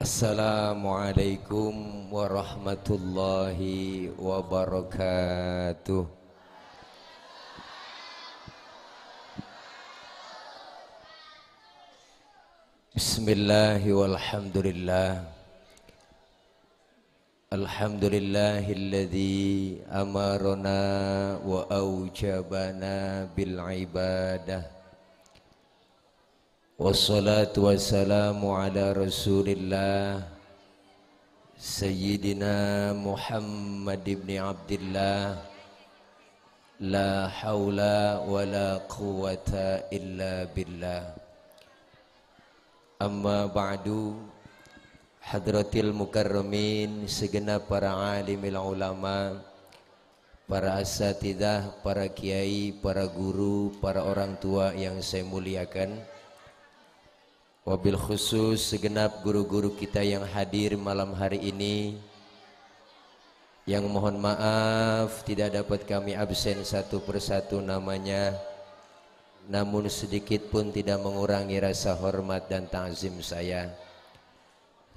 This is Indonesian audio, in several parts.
Assalamualaikum warahmatullahi wabarakatuh. Bismillahi walhamdulillah. Alhamdulillahilladzi amarona wa aujabana bil ibadah Wassalatu wassalamu ala rasulillah Sayyidina Muhammad ibn Abdullah La hawla wa la quwata illa billah Amma ba'du Hadratil mukarramin Segenap para alimil ulama Para asatidah, para kiai, para guru, para orang tua yang saya muliakan Wabil khusus segenap guru-guru kita yang hadir malam hari ini. Yang mohon maaf tidak dapat kami absen satu persatu namanya. Namun sedikit pun tidak mengurangi rasa hormat dan ta'zim saya.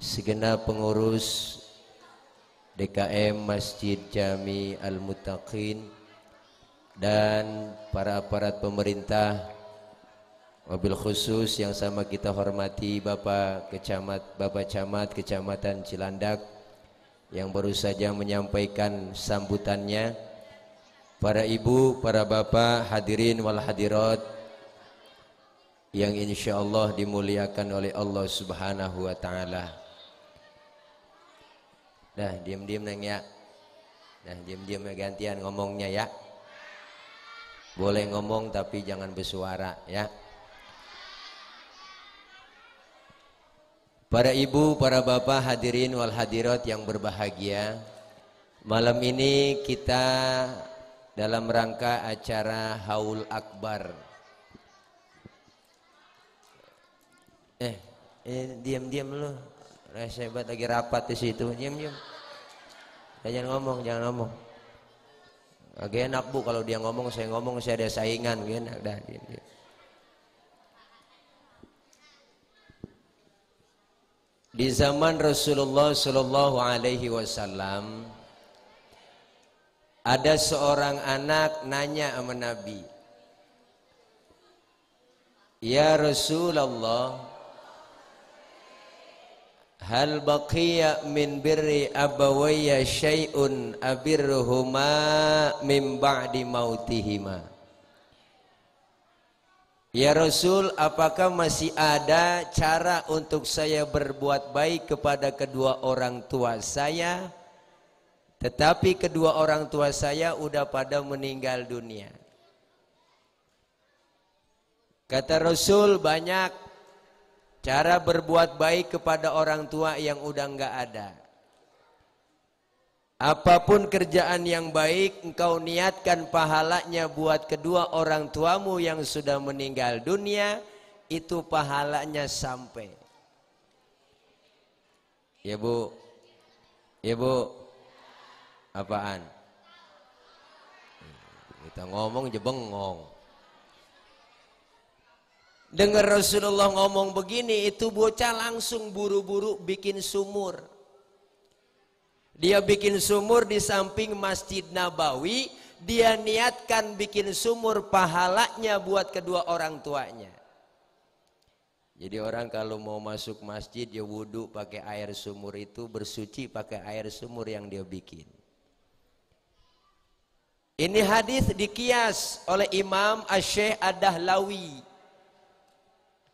Segenap pengurus DKM Masjid Jami Al-Muttaqin Dan para aparat pemerintah Wabil khusus yang sama kita hormati Bapak Kecamat Bapak Camat Kecamatan Cilandak yang baru saja menyampaikan sambutannya para ibu, para bapak, hadirin wal hadirat yang insya Allah dimuliakan oleh Allah Subhanahu wa taala. Dah diam-diam neng ya. Dah diam-diam gantian ngomongnya ya. Boleh ngomong tapi jangan bersuara ya. Para ibu, para bapak, hadirin wal hadirat yang berbahagia Malam ini kita dalam rangka acara Haul Akbar. Eh, eh diam-diam lu. Rasa hebat lagi rapat di situ. Diam-diam. Jangan ngomong, jangan ngomong. Agak enak bu kalau dia ngomong, saya ngomong, saya ada saingan Enak dah, diam-diam Di zaman Rasulullah Shallallahu Alaihi Wasallam ada seorang anak nanya sama Nabi, Ya Rasulullah, hal baqiya min birri abawayya syai'un abirruhuma min ba'di mautihima. Ya Rasul, apakah masih ada cara untuk saya berbuat baik kepada kedua orang tua saya? Tetapi kedua orang tua saya udah pada meninggal dunia. Kata Rasul banyak cara berbuat baik kepada orang tua yang udah nggak ada. Apa pun kerjaan yang baik engkau niatkan pahalanya buat kedua orang tuamu yang sudah meninggal dunia itu pahalanya sampai. Ya Bu. Ya Bu. Apaan? Kita ngomong je bengong. Dengar Rasulullah ngomong begini itu bocah langsung buru-buru bikin sumur. Dia bikin sumur di samping Masjid Nabawi, dia niatkan bikin sumur pahalanya buat kedua orang tuanya. Jadi orang kalau mau masuk masjid ya wudhu pakai air sumur itu bersuci pakai air sumur yang dia bikin. Ini hadis dikias oleh Imam Asy'ah Ad-Dahlawi.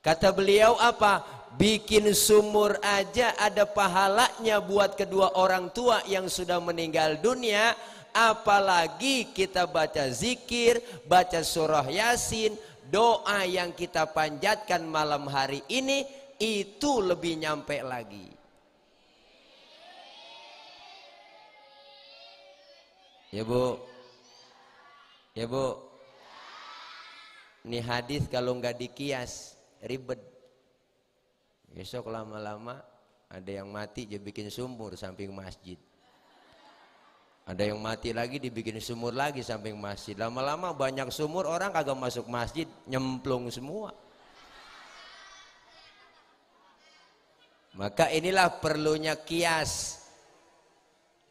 Kata beliau apa? Bikin sumur aja ada pahalanya buat kedua orang tua yang sudah meninggal dunia. Apalagi kita baca zikir baca surah yasin doa yang kita panjatkan malam hari ini itu lebih nyampe lagi. Ya bu. Ya bu. Ini hadis kalau nggak dikias ribet Besok lama-lama ada yang mati dia bikin sumur samping masjid. Ada yang mati lagi dibikin sumur lagi samping masjid. Lama-lama banyak sumur orang kagak masuk masjid, nyemplung semua. Maka inilah perlunya kias.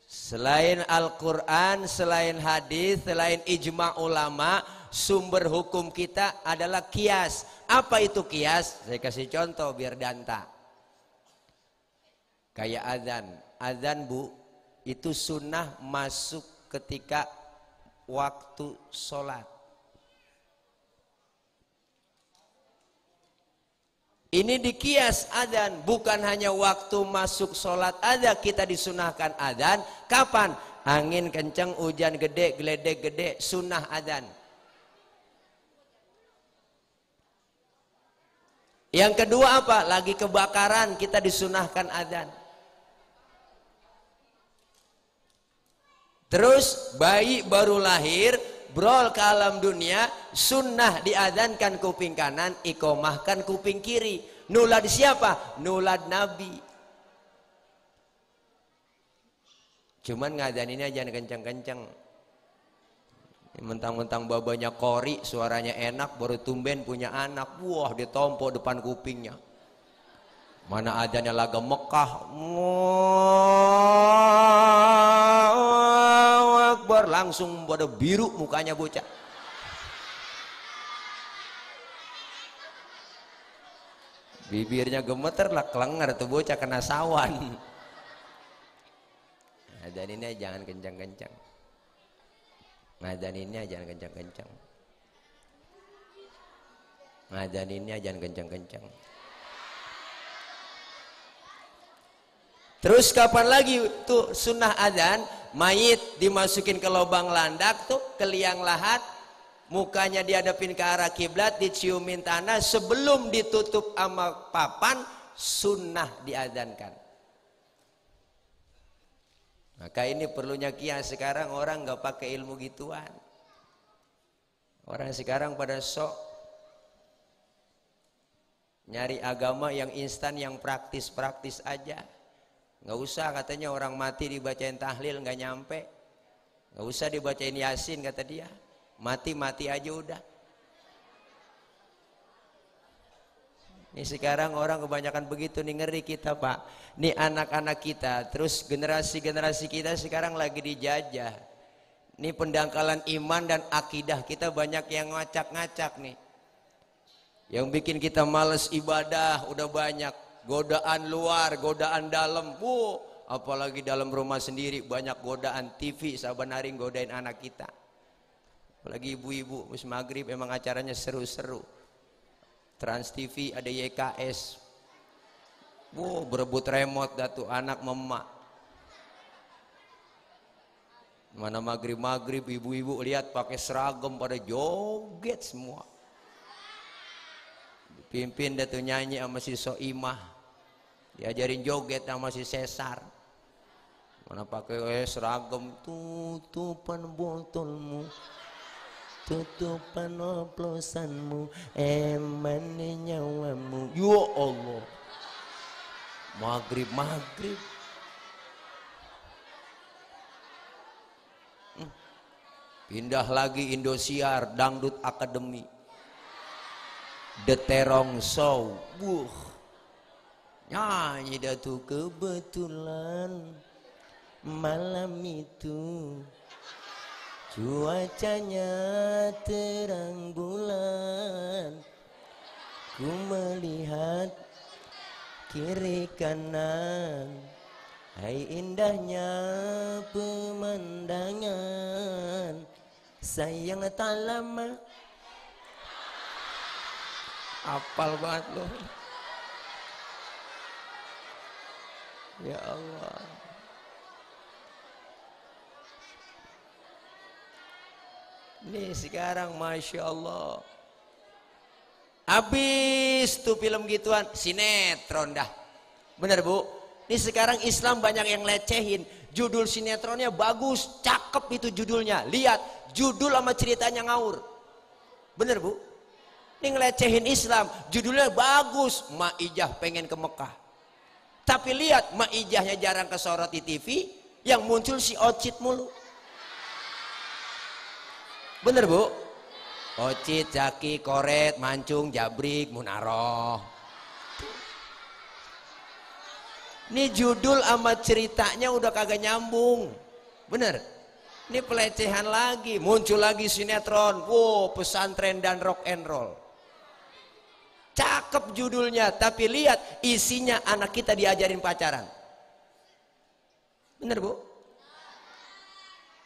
Selain Al-Quran, selain hadis, selain ijma ulama, sumber hukum kita adalah kias. Apa itu kias? Saya kasih contoh biar danta. Kayak azan. Azan bu, itu sunnah masuk ketika waktu sholat. Ini dikias adzan, bukan hanya waktu masuk sholat ada kita disunahkan adzan. Kapan? Angin kencang, hujan gede, geledek gede, sunnah adzan. Yang kedua apa? Lagi kebakaran kita disunahkan adzan. Terus bayi baru lahir brol ke alam dunia sunnah diadankan kuping kanan ikomahkan kuping kiri nulad siapa? nulad nabi cuman ngadaninnya jangan kencang-kencang mentang-mentang babanya kori suaranya enak baru tumben punya anak. Wah ditompo depan kupingnya. Mana adanya laga Mekah. Akbar. Langsung pada biru mukanya bocah. Bibirnya gemeter lah kelengar tuh bocah kena sawan. Ngadaninnya jangan kencang-kencang ngadaninnya jangan kencang-kencang ngadaninnya jangan kencang-kencang Terus kapan lagi tuh sunnah adzan? Mayit dimasukin ke lubang landak tuh ke liang lahat. Mukanya dihadapin ke arah kiblat diciumin tanah. Sebelum ditutup sama papan sunnah diadzankan. Maka ini perlunya kias. Sekarang orang nggak pakai ilmu gituan. Orang sekarang pada sok nyari agama yang instan yang praktis-praktis aja. Nggak usah katanya orang mati dibacain tahlil nggak nyampe. Nggak usah dibacain yasin kata dia. Mati mati aja udah ini sekarang orang kebanyakan begitu nih ngeri kita pak nih anak-anak kita terus generasi-generasi kita sekarang lagi dijajah ini pendangkalan iman dan akidah kita banyak yang ngacak-ngacak nih yang bikin kita males ibadah udah banyak godaan luar, godaan dalam. Bu, apalagi dalam rumah sendiri banyak godaan TV saban hari godain anak kita. Apalagi ibu-ibu, mus maghrib emang acaranya seru-seru. Trans TV ada YKS. Bu, berebut remote datu anak memak. Mana maghrib-maghrib ibu-ibu lihat pakai seragam pada joget semua. Pimpin dia tuh nyanyi sama si Soimah. Diajarin joget sama si Cesar. Mana pakai eh, seragam tutupan botolmu. Tutupan oplosanmu. Eman nyawamu. Ya Allah. Maghrib, maghrib. Hmm. Pindah lagi Indosiar, Dangdut Akademi deterong show buh nyanyi dah tu kebetulan malam itu cuacanya terang bulan ku melihat kiri kanan Hai indahnya pemandangan sayang tak lama Apal banget lo. Ya Allah. Nih sekarang Masya Allah. Habis tuh film gituan, sinetron dah. Bener bu? Ini sekarang Islam banyak yang lecehin. Judul sinetronnya bagus, cakep itu judulnya. Lihat, judul sama ceritanya ngaur. Bener bu? Ini ngelecehin Islam. Judulnya bagus. Ma'ijah pengen ke Mekah. Tapi lihat Ma'ijahnya jarang kesorot di TV. Yang muncul si Ocit mulu. Bener bu? Ocit, Jaki, Koret, Mancung, Jabrik, Munaroh. Ini judul sama ceritanya udah kagak nyambung. Bener? Ini pelecehan lagi. Muncul lagi sinetron. Wow, pesantren dan rock and roll. Cakep judulnya. Tapi lihat isinya anak kita diajarin pacaran. Bener bu?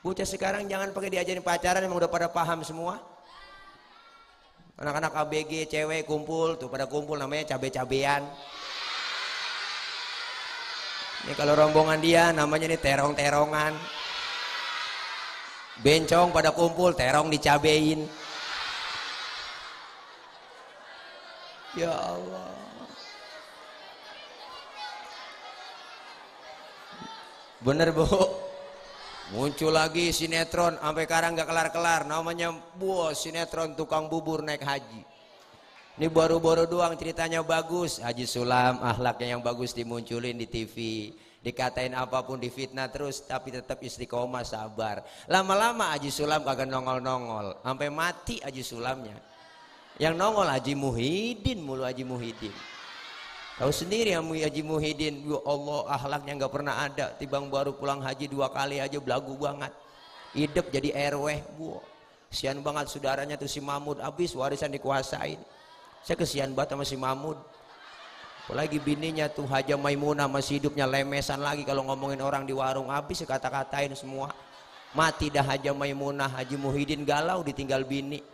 Bocah sekarang jangan pakai diajarin pacaran. Emang udah pada paham semua. Anak-anak ABG cewek kumpul. Tuh pada kumpul namanya cabe-cabean. Ini kalau rombongan dia namanya ini terong-terongan. Bencong pada kumpul, terong dicabein. Ya Allah. Bener bu. Muncul lagi sinetron sampai sekarang nggak kelar-kelar. Namanya buah sinetron tukang bubur naik haji. Ini baru-baru doang ceritanya bagus. Haji Sulam ahlaknya yang bagus dimunculin di TV. Dikatain apa pun difitnah terus tapi tetap istiqomah sabar. Lama-lama Haji Sulam kagak nongol-nongol. Sampai mati Haji Sulamnya. Yang nongol Haji Muhyiddin mulu Haji Muhyiddin. Tahu sendiri ya Haji Muhyiddin, ya Allah ahlaknya nggak pernah ada. Tibang baru pulang haji dua kali aja belagu banget. Hidup jadi RW, bu. Sian banget saudaranya tuh si Mahmud. Habis warisan dikuasain. Saya kesian banget sama si Mahmud. Apalagi bininya tuh Haja Maimunah masih hidupnya lemesan lagi kalau ngomongin orang di warung. Habis kata-katain semua. Mati dah Haja Maimunah Haji Muhyiddin galau ditinggal bini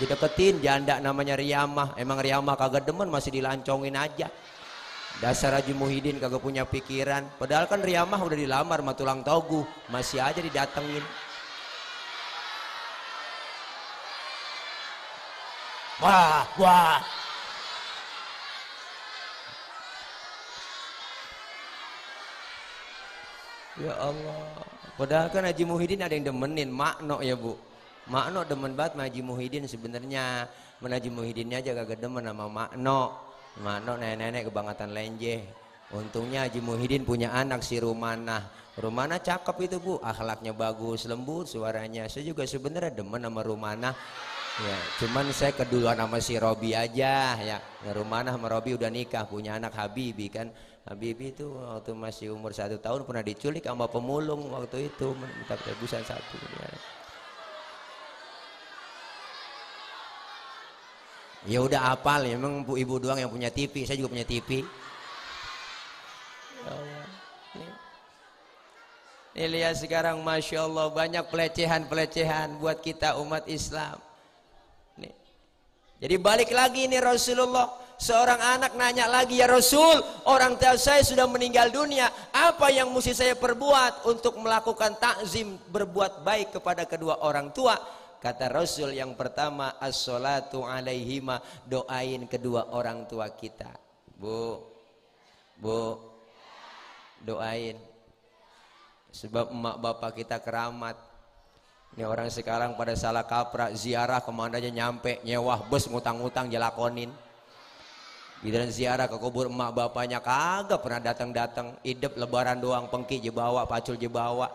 dideketin janda namanya Riyamah. Emang Riyamah kagak demen masih dilancongin aja. Dasar Haji Muhyiddin kagak punya pikiran. Padahal kan Riyamah udah dilamar sama tulang togu. Masih aja didatengin. Wah wah. Ya Allah. Padahal kan Haji Muhyiddin ada yang demenin, makno ya Bu. Makno demen banget sama Haji Muhyiddin sebenarnya. Men Haji Muhyiddinnya aja gak demen sama makno. Makno nenek-nenek kebangatan lenje. Untungnya Haji Muhyiddin punya anak si Rumana. Rumana cakep itu Bu, akhlaknya bagus, lembut suaranya. Saya juga sebenarnya demen sama Rumana. Ya, cuman saya keduluan sama si Robi aja ya. Rumana sama Robi udah nikah, punya anak Habibi kan. Habibi itu waktu masih umur satu tahun pernah diculik sama pemulung waktu itu minta tebusan satu. Ya. Ya udah apal ya, memang bu ibu doang yang punya TV, saya juga punya TV. Ya. Ini lihat sekarang Masya Allah banyak pelecehan-pelecehan buat kita umat Islam. Jadi balik lagi nih Rasulullah Seorang anak nanya lagi ya Rasul Orang tua saya sudah meninggal dunia Apa yang mesti saya perbuat Untuk melakukan takzim Berbuat baik kepada kedua orang tua Kata Rasul yang pertama As-salatu alaihima Doain kedua orang tua kita Bu Bu Doain Sebab emak bapak kita keramat ini orang sekarang pada salah kaprah ziarah ke mana aja nyampe nyewah bus ngutang-ngutang jelakonin. Bidan ziarah ke kubur emak bapaknya kagak pernah datang-datang. Hidup lebaran doang pengki jebawa pacul jebawa.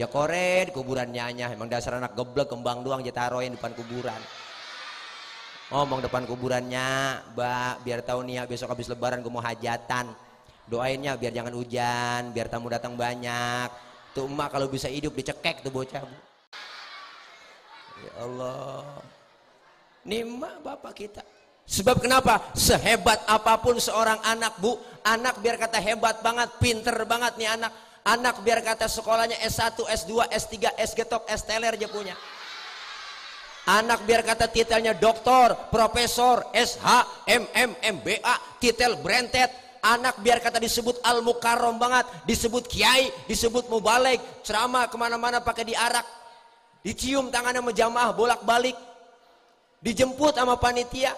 Jakored kuburan nyanya emang dasar anak geblek kembang doang jetaroin depan kuburan. Ngomong depan kuburannya, Mbak, biar tahu nih ya besok habis lebaran gue mau hajatan. Doainnya biar jangan hujan, biar tamu datang banyak. Tuh emak kalau bisa hidup dicekek tuh bocah. Ya Allah. Nima bapak kita. Sebab kenapa? Sehebat apa pun seorang anak bu, anak biar kata hebat banget, pinter banget nih anak. Anak biar kata sekolahnya S1, S2, S3, SGTOK, S-Teler aja punya. Anak biar kata titelnya doktor, profesor, SH, MM, MBA, titel branded. Anak biar kata disebut al-mukarrom banget, disebut kiai, disebut mubalik, ceramah ke mana-mana pakai diarak, dicium tangannya sama jamaah bolak-balik dijemput sama panitia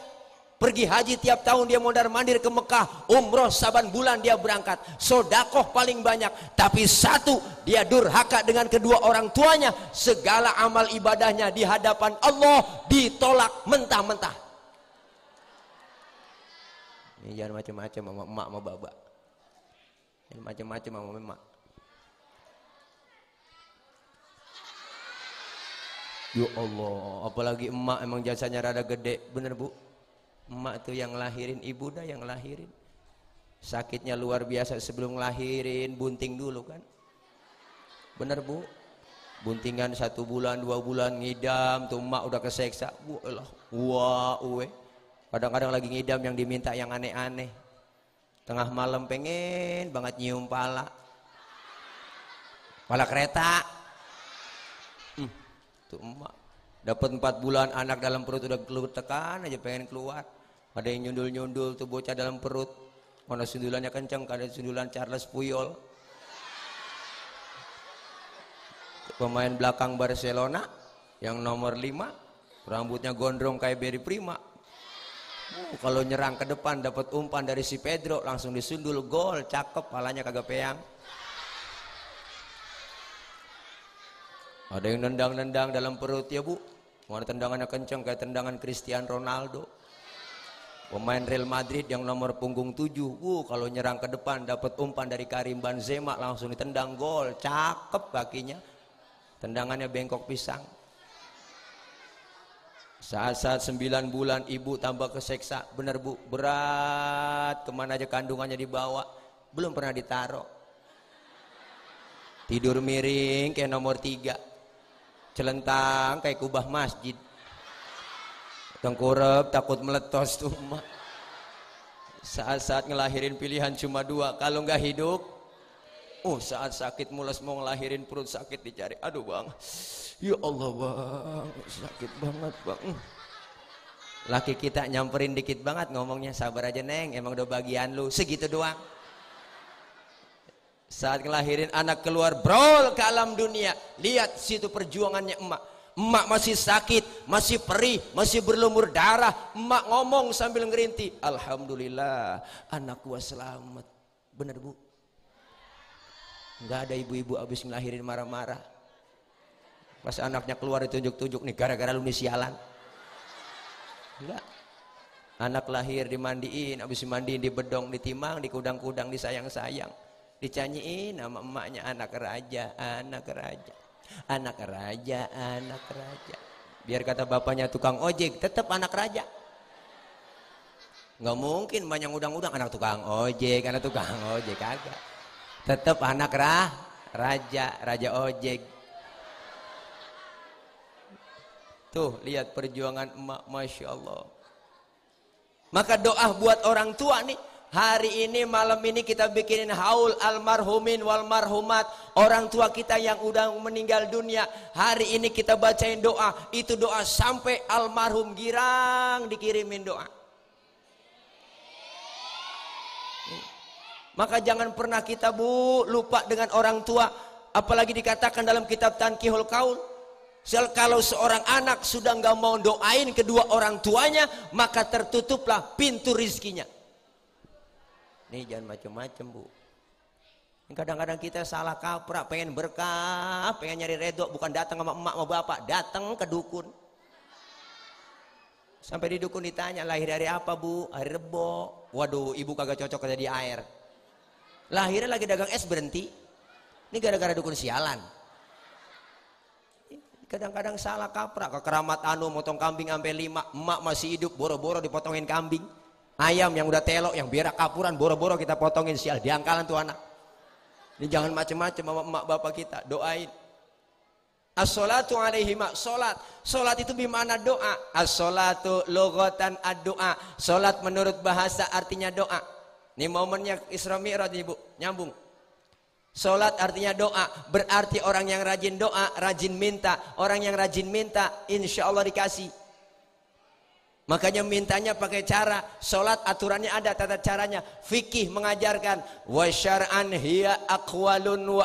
pergi haji tiap tahun dia mondar mandir ke Mekah umroh saban bulan dia berangkat. Sodakoh paling banyak tapi satu dia durhaka dengan kedua orang tuanya. Segala amal ibadahnya di hadapan Allah ditolak mentah-mentah. Ini jangan macam-macam sama emak sama bapak ini macam-macam sama emak. Ya Allah, apalagi emak emang jasanya rada gede, bener bu? Emak tuh yang lahirin, ibu dah yang lahirin. sakitnya luar biasa sebelum ngelahirin bunting dulu kan. Bener bu? Buntingan satu bulan dua bulan ngidam tuh emak udah keseksa. Wah wah uwe. Kadang-kadang lagi ngidam yang diminta yang aneh-aneh. Tengah malam pengen banget nyium pala. Pala kereta. Hmm, tuh emak dapat empat bulan anak dalam perut udah keluar tekan aja pengen keluar. Ada yang nyundul-nyundul tuh bocah dalam perut. Mana sundulannya kencang ada sundulan Charles Puyol. Pemain belakang Barcelona yang nomor 5 rambutnya gondrong kayak Berry Prima. Uh, kalau nyerang ke depan dapat umpan dari si Pedro langsung disundul gol cakep palanya kagak peang ada yang nendang-nendang dalam perut ya bu mana tendangannya kencang kayak tendangan Cristiano Ronaldo Pemain Real Madrid yang nomor punggung 7. Uh, kalau nyerang ke depan dapat umpan dari Karim Benzema langsung ditendang gol. Cakep kakinya. Tendangannya bengkok pisang. Saat-saat 9 bulan ibu tambah keseksa. Bener bu, berat. Ke mana aja kandungannya dibawa. Belum pernah ditaruh. Tidur miring kayak nomor 3. Celentang kayak kubah masjid. Tengkurap takut meletos tuh saat-saat ngelahirin pilihan cuma dua kalau nggak hidup oh saat sakit mulas mau ngelahirin perut sakit dicari. Aduh bang. Ya Allah bang. Sakit banget bang. Laki kita nyamperin dikit banget ngomongnya. Sabar aja neng. Emang udah bagian lu. Segitu doang saat ngelahirin anak keluar brol ke alam dunia lihat situ perjuangannya emak emak masih sakit, masih perih, masih berlumur darah, emak ngomong sambil ngerinti, Alhamdulillah, anak gua selamat. Bener bu? Enggak ada ibu-ibu abis ngelahirin marah-marah. Pas anaknya keluar ditunjuk-tunjuk nih, gara-gara lu nih sialan. Enggak. Anak lahir dimandiin, abis dimandiin di bedong, ditimang, di kudang-kudang, disayang-sayang. Dicanyiin sama emaknya anak raja, anak raja anak raja anak raja. Biar kata bapaknya tukang ojek tetap anak raja. Nggak mungkin banyak udang-udang anak tukang ojek anak tukang ojek. Kagak. Tetap anak rah raja raja ojek. Tuh lihat perjuangan emak masya Allah. Maka doa buat orang tua nih Hari ini malam ini kita bikinin haul almarhumin wal marhumat orang tua kita yang udah meninggal dunia. Hari ini kita bacain doa, itu doa sampai almarhum girang dikirimin doa. Maka jangan pernah kita bu lupa dengan orang tua, apalagi dikatakan dalam kitab Tankihul Kaul. Kalau seorang anak sudah nggak mau doain kedua orang tuanya, maka tertutuplah pintu rizkinya. Nih jangan macam-macam bu. Kadang-kadang kita salah kaprah, pengen berkah, pengen nyari redok, bukan datang sama emak sama bapak, datang ke dukun. Sampai di dukun ditanya, lahir dari apa bu? Hari rebo. Waduh, ibu kagak cocok kerja di air. Lahirnya lagi dagang es berhenti. Ini gara-gara dukun sialan. Kadang-kadang salah kaprah, ke keramat anu motong kambing sampai lima, emak masih hidup, boro-boro dipotongin kambing ayam yang udah telok yang biar kapuran boro-boro kita potongin sial diangkalan tuh anak ini jangan macem-macem sama emak bapak kita doain As-salatu alaihi mak salat. Salat itu bimana doa. As-salatu logotan ad-doa. Salat menurut bahasa artinya doa. Ini momennya Isra Mi'raj Ibu, nyambung. Salat artinya doa, berarti orang yang rajin doa, rajin minta. Orang yang rajin minta, insya Allah dikasih. Makanya mintanya pakai cara Sholat aturannya ada tata caranya. Fikih mengajarkan Wa syar'an hiya aqwalun wa